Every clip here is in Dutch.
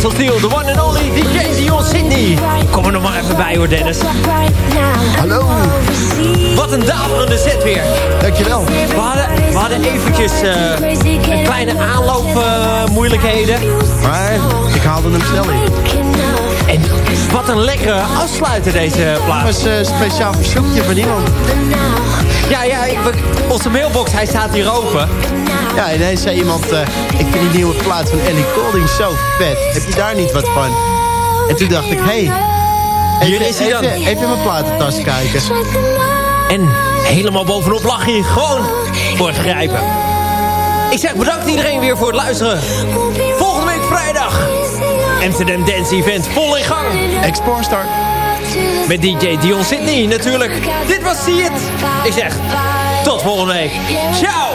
The one and only DJ Dion Sydney. Kom er nog maar even bij hoor, Dennis. Hallo. Wat een daverende set weer. Dankjewel. We hadden, we hadden eventjes uh, een kleine aanloopmoeilijkheden. Uh, maar ik haalde hem snel in. En wat een lekkere afsluiter deze plaats. Het was een uh, speciaal verzoekje van iemand. Ja, ja, ik, onze mailbox, hij staat hier open. Ja, ineens zei iemand, uh, ik vind die nieuwe plaat van Ellie Golding zo vet. Heb je daar niet wat van? En toen dacht ik, hé, hey, hier is hij dan. Even, even in mijn platentas kijken. En helemaal bovenop lag hij gewoon voor het grijpen. Ik zeg bedankt iedereen weer voor het luisteren. Volgende week vrijdag. Amsterdam Dance Event vol in gang. Exportstar. Met DJ Dion Sydney natuurlijk. Dit was See It. Ik zeg, tot volgende week. Ciao.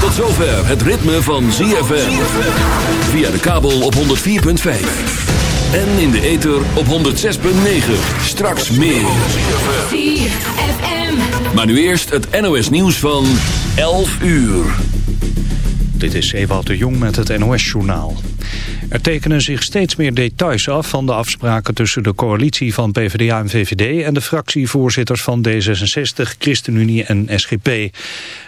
Tot zover het ritme van ZFM. Via de kabel op 104.5. En in de ether op 106.9. Straks meer. Maar nu eerst het NOS nieuws van 11 uur. Dit is Ewout de Jong met het NOS-journaal. Er tekenen zich steeds meer details af van de afspraken tussen de coalitie van PvdA en VVD en de fractievoorzitters van D66, ChristenUnie en SGP.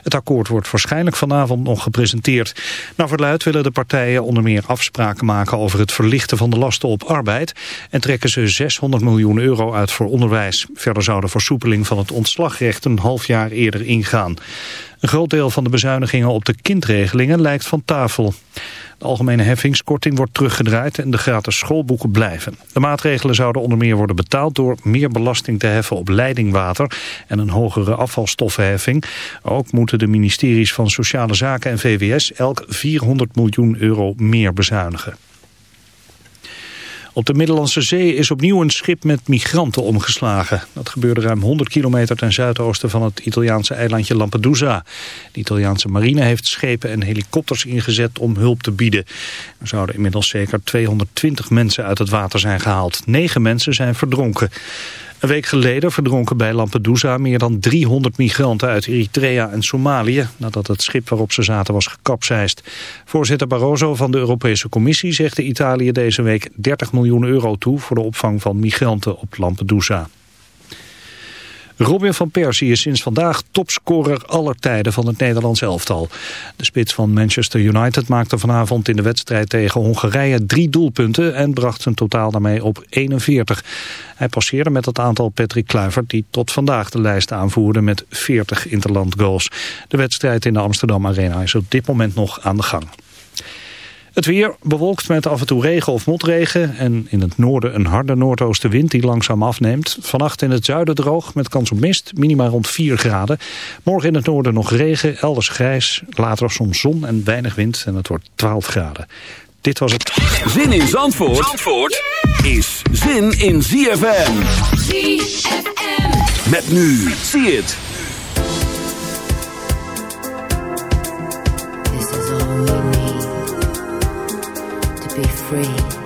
Het akkoord wordt waarschijnlijk vanavond nog gepresenteerd. Naar verluid willen de partijen onder meer afspraken maken over het verlichten van de lasten op arbeid en trekken ze 600 miljoen euro uit voor onderwijs. Verder zou de versoepeling van het ontslagrecht een half jaar eerder ingaan. Een groot deel van de bezuinigingen op de kindregelingen lijkt van tafel. De algemene heffingskorting wordt teruggedraaid en de gratis schoolboeken blijven. De maatregelen zouden onder meer worden betaald door meer belasting te heffen op leidingwater en een hogere afvalstoffenheffing. Ook moeten de ministeries van Sociale Zaken en VWS elk 400 miljoen euro meer bezuinigen. Op de Middellandse Zee is opnieuw een schip met migranten omgeslagen. Dat gebeurde ruim 100 kilometer ten zuidoosten van het Italiaanse eilandje Lampedusa. De Italiaanse marine heeft schepen en helikopters ingezet om hulp te bieden. Er zouden inmiddels zeker 220 mensen uit het water zijn gehaald. Negen mensen zijn verdronken. Een week geleden verdronken bij Lampedusa meer dan 300 migranten uit Eritrea en Somalië nadat het schip waarop ze zaten was gekapseist. Voorzitter Barroso van de Europese Commissie zegde Italië deze week 30 miljoen euro toe voor de opvang van migranten op Lampedusa. Robin van Persie is sinds vandaag topscorer aller tijden van het Nederlands elftal. De spits van Manchester United maakte vanavond in de wedstrijd tegen Hongarije drie doelpunten en bracht zijn totaal daarmee op 41. Hij passeerde met het aantal Patrick Kluivert die tot vandaag de lijst aanvoerde met 40 interland goals. De wedstrijd in de Amsterdam Arena is op dit moment nog aan de gang. Het weer bewolkt met af en toe regen of motregen en in het noorden een harde noordoostenwind die langzaam afneemt. Vannacht in het zuiden droog met kans op mist, minima rond 4 graden. Morgen in het noorden nog regen, elders grijs, later soms zon en weinig wind en het wordt 12 graden. Dit was het. Zin in Zandvoort, Zandvoort is zin in ZFM. ZFM. Met nu, zie het. Free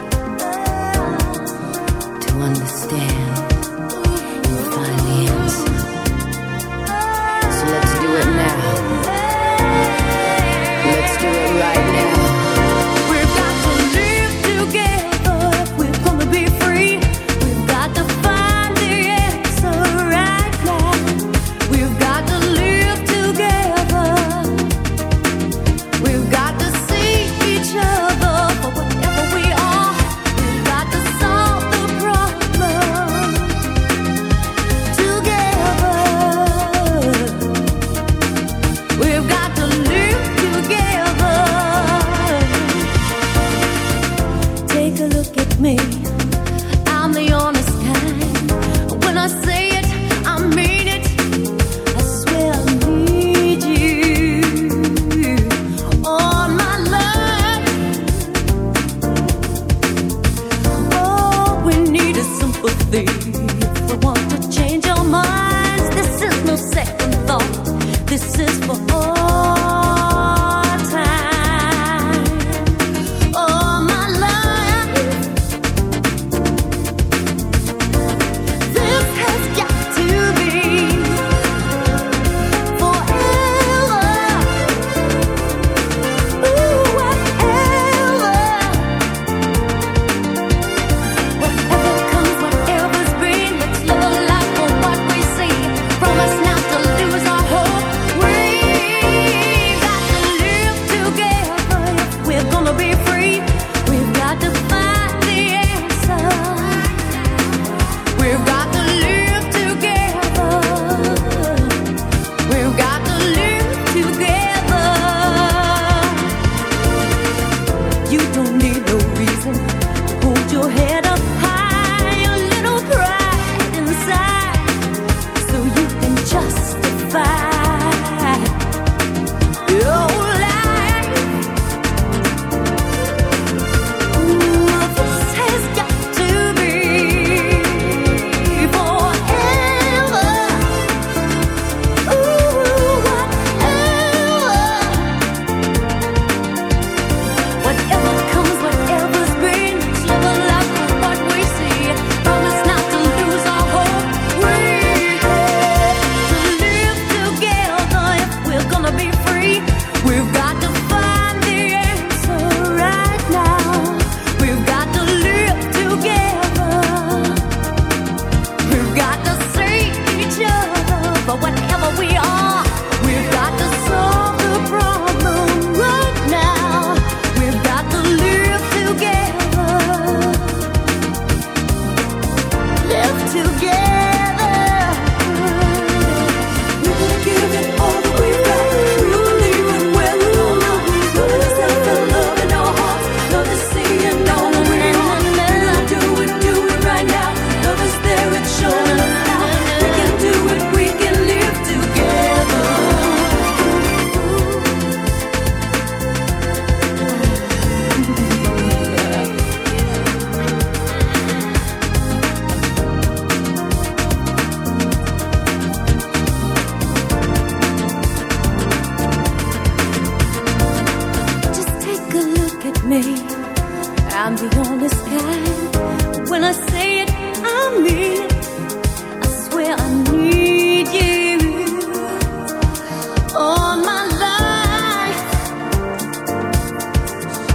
me. I'm the honest kind. When I say it, I mean it. I swear I need you Oh my life.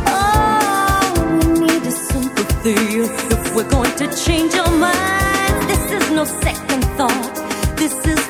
All we need is sympathy if we're going to change our mind, This is no second thought. This is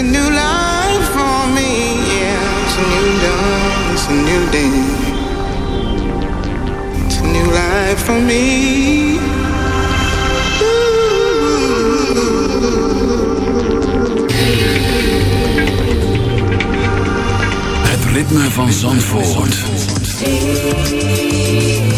a new life for me. Yeah, it's a new dawn, it's a new day. It's a new life for me. Ooh. Het ritme van Zandvoort. Zandvoort.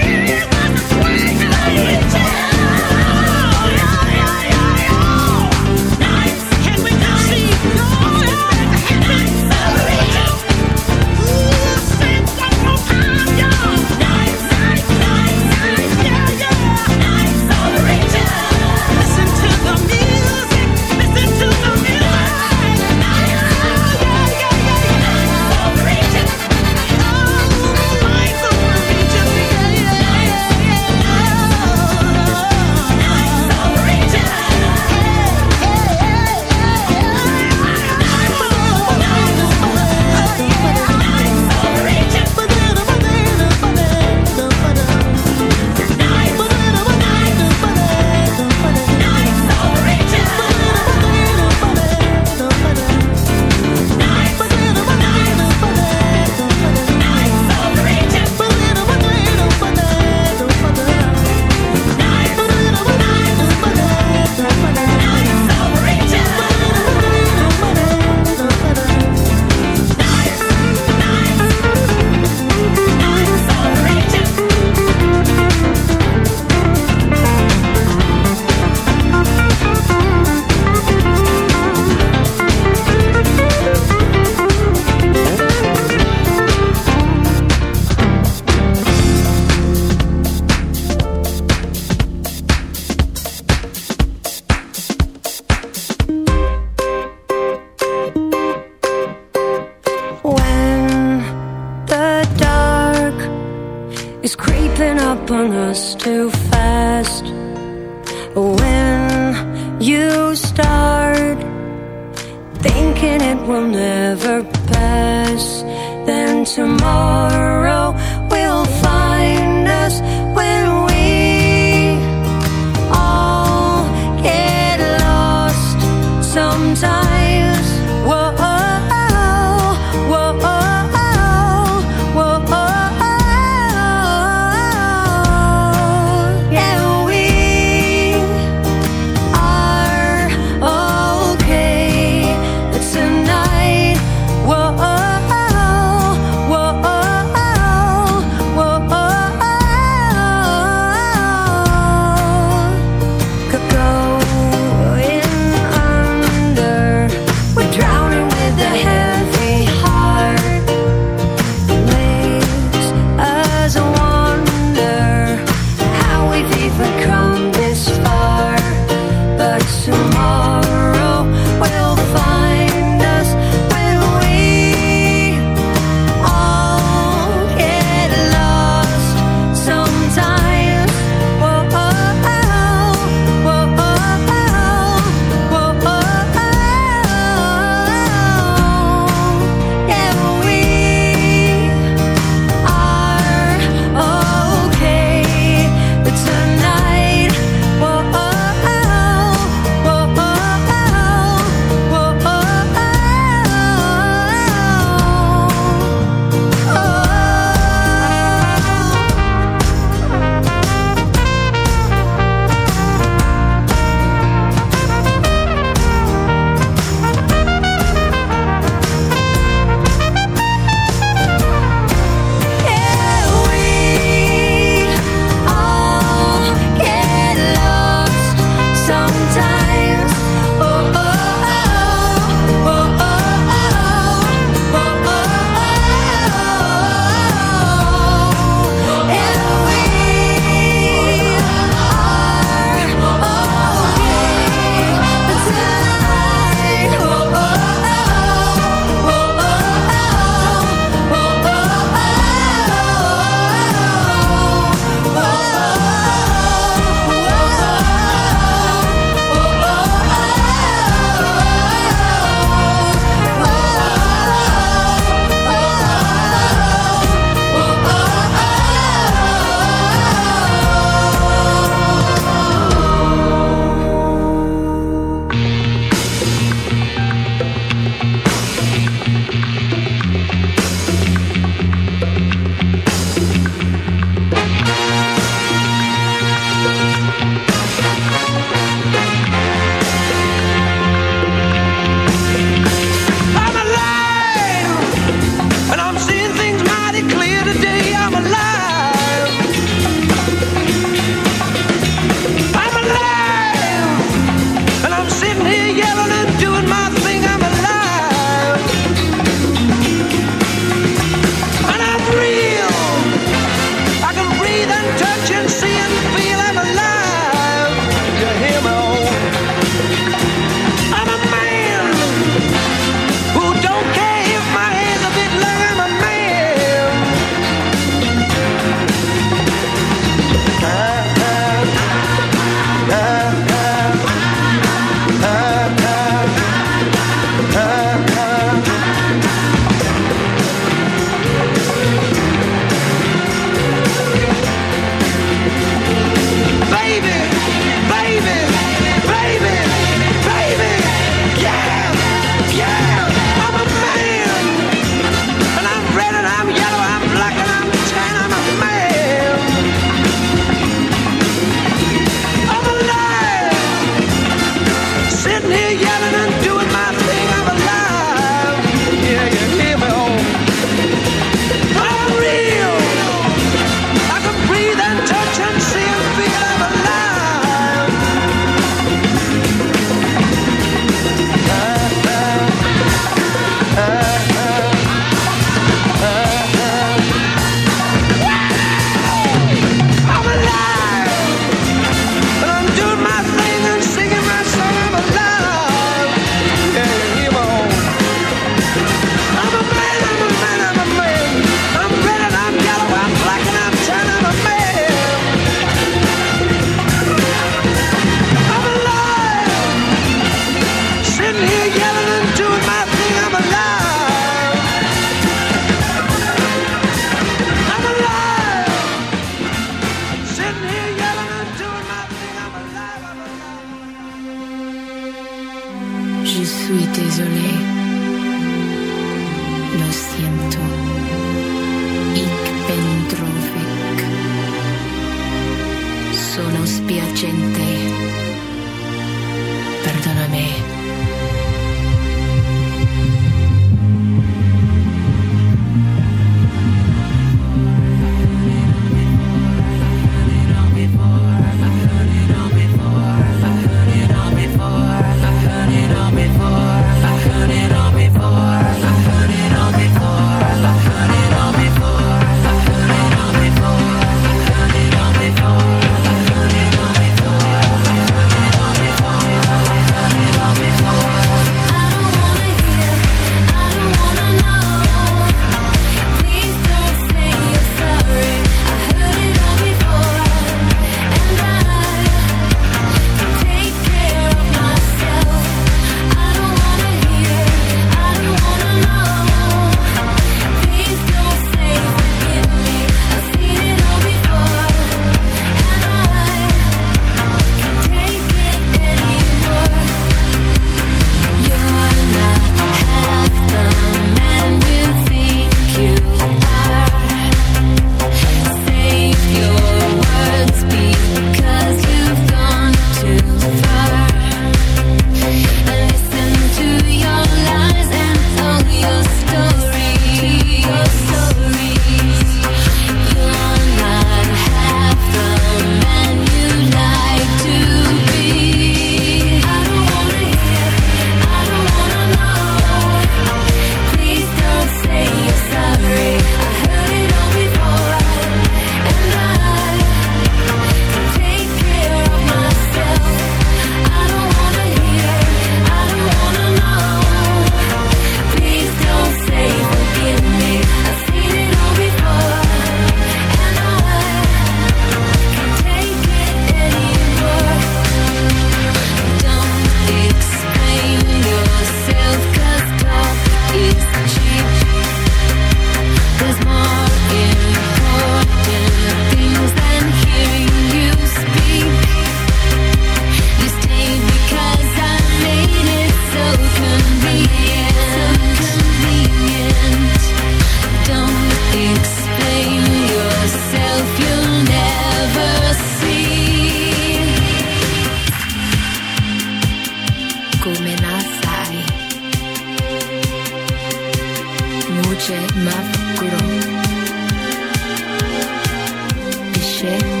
Cheers.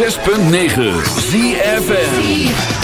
106.9 ZFN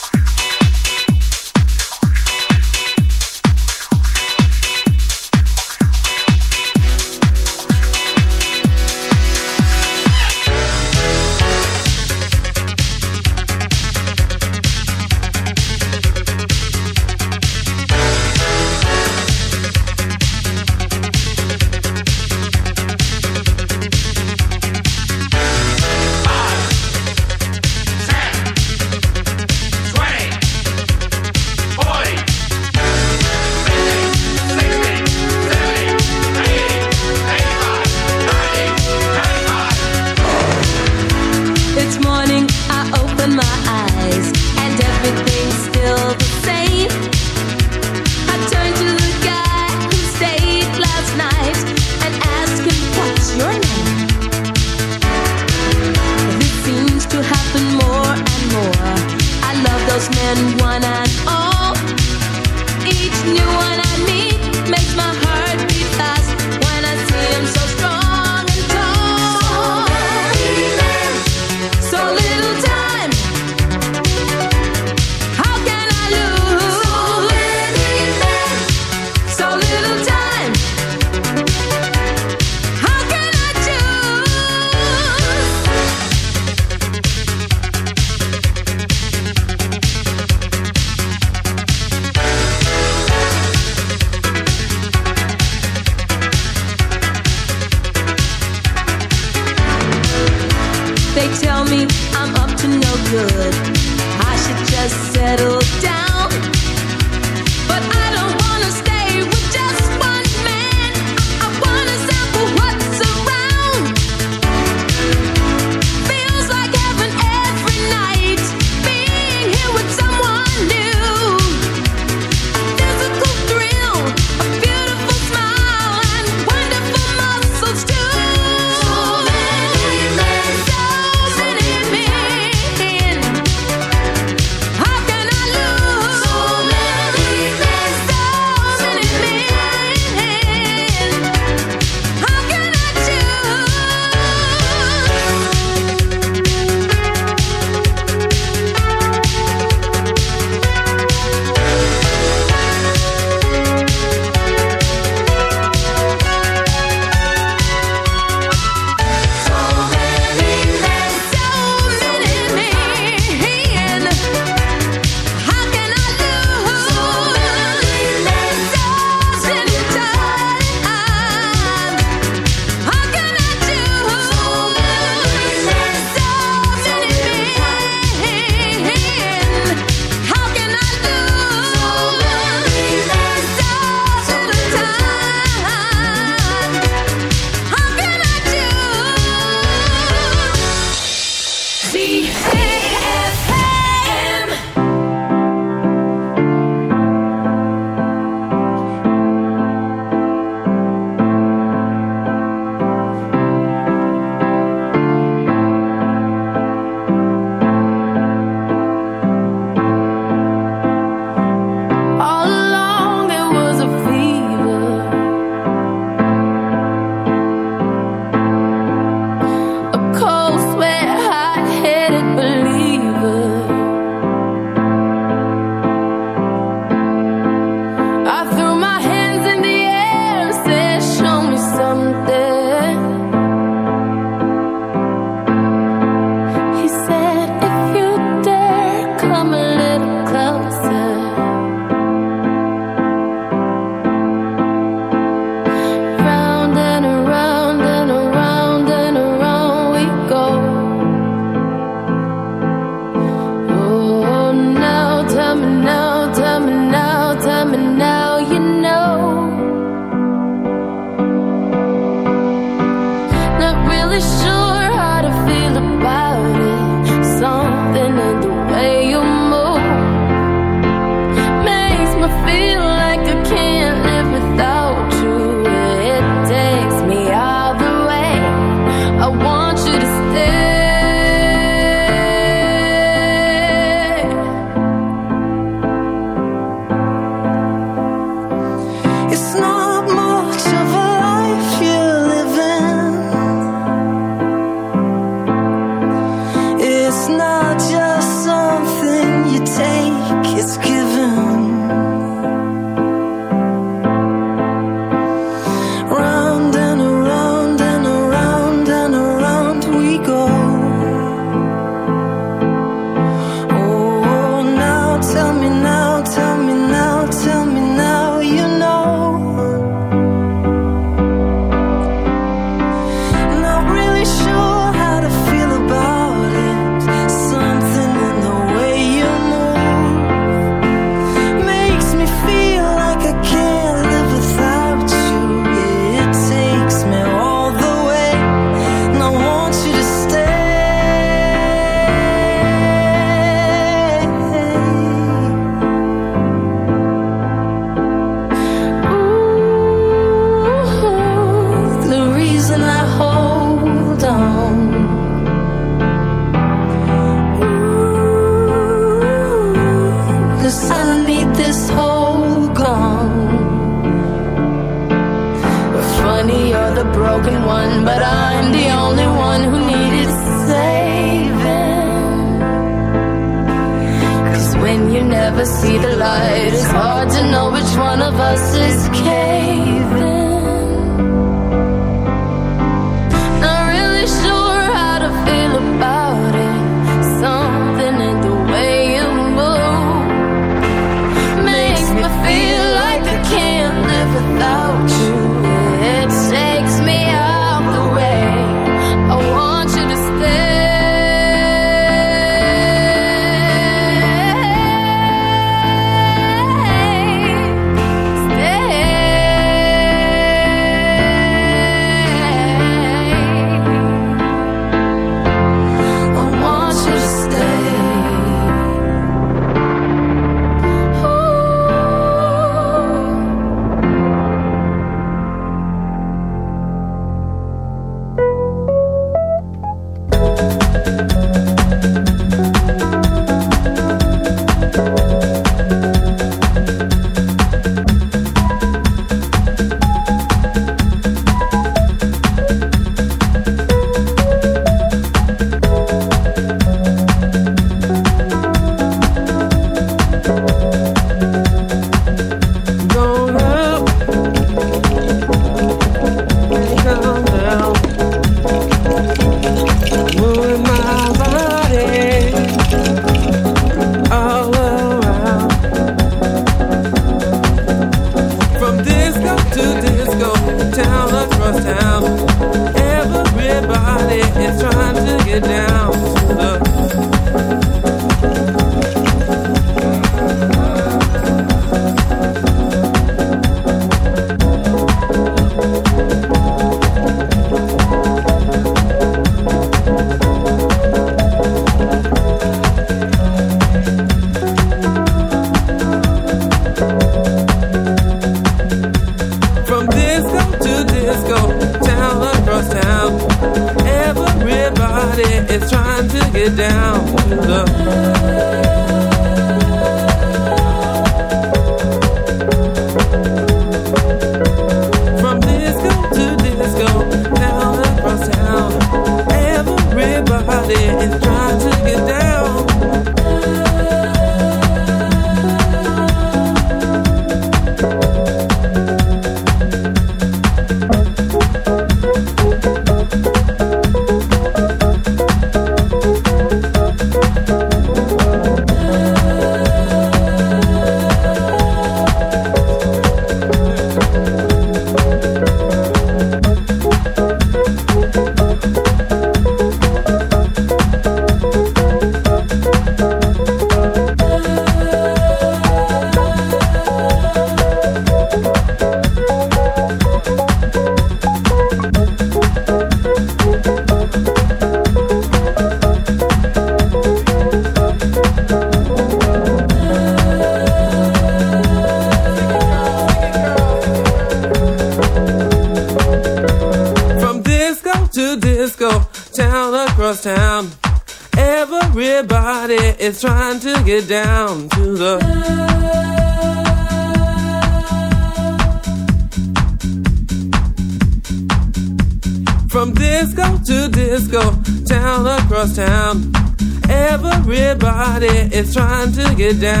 get down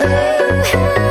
you